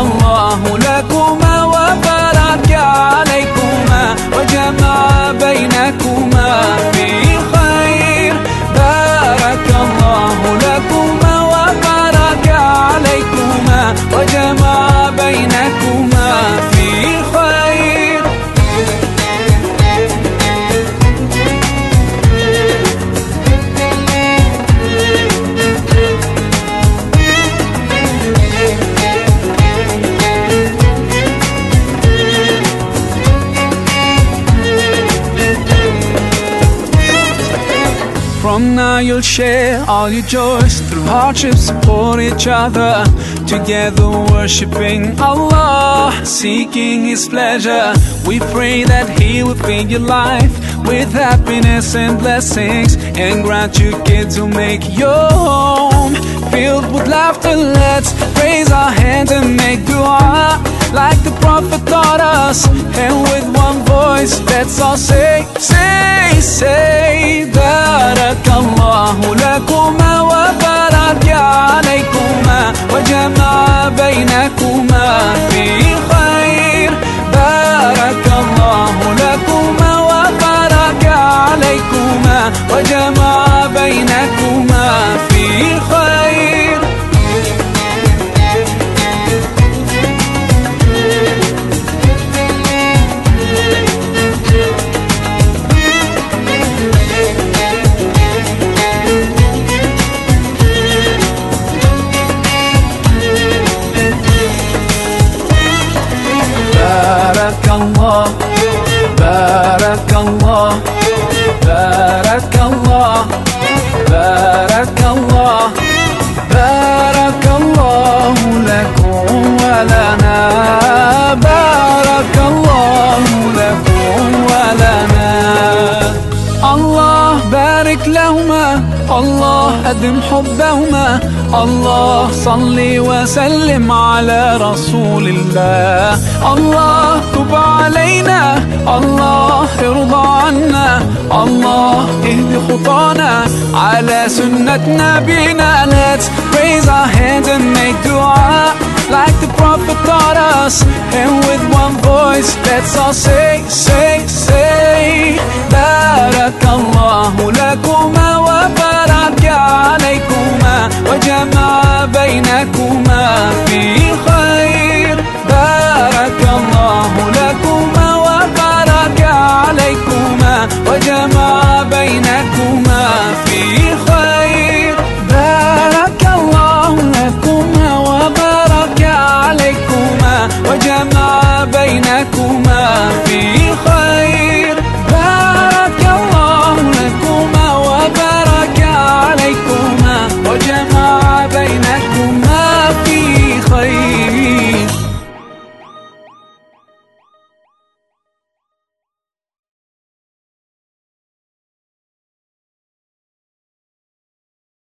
الله لكما From now you'll share all your joys Through hardships support each other. Together worshipping Allah Seeking His pleasure. We pray that He will fill your life With happiness and blessings And grant you kids who make your home Filled with laughter. Let's raise our hands and make dua Like the Prophet taught us. And with one voice Let's all say, say, say بارك الله لكما وبارك عليكما وجمع بينكما في بارك الله بارك الله بارك الله لكم ولنا بارك الله لكم ولنا. الله بارك لهما الله أدم حبهما الله صل وسلم على رسول الله. الله تب خطانا على سنة نبينا Let's raise our hands and make dua. Like the prophet taught us And with one voice let's all say, say, say بارك الله لكما وبارك عليكما وجمع بينكما في خير بارك الله لكما وبارك عليكما وجمع بينكما Jamaica.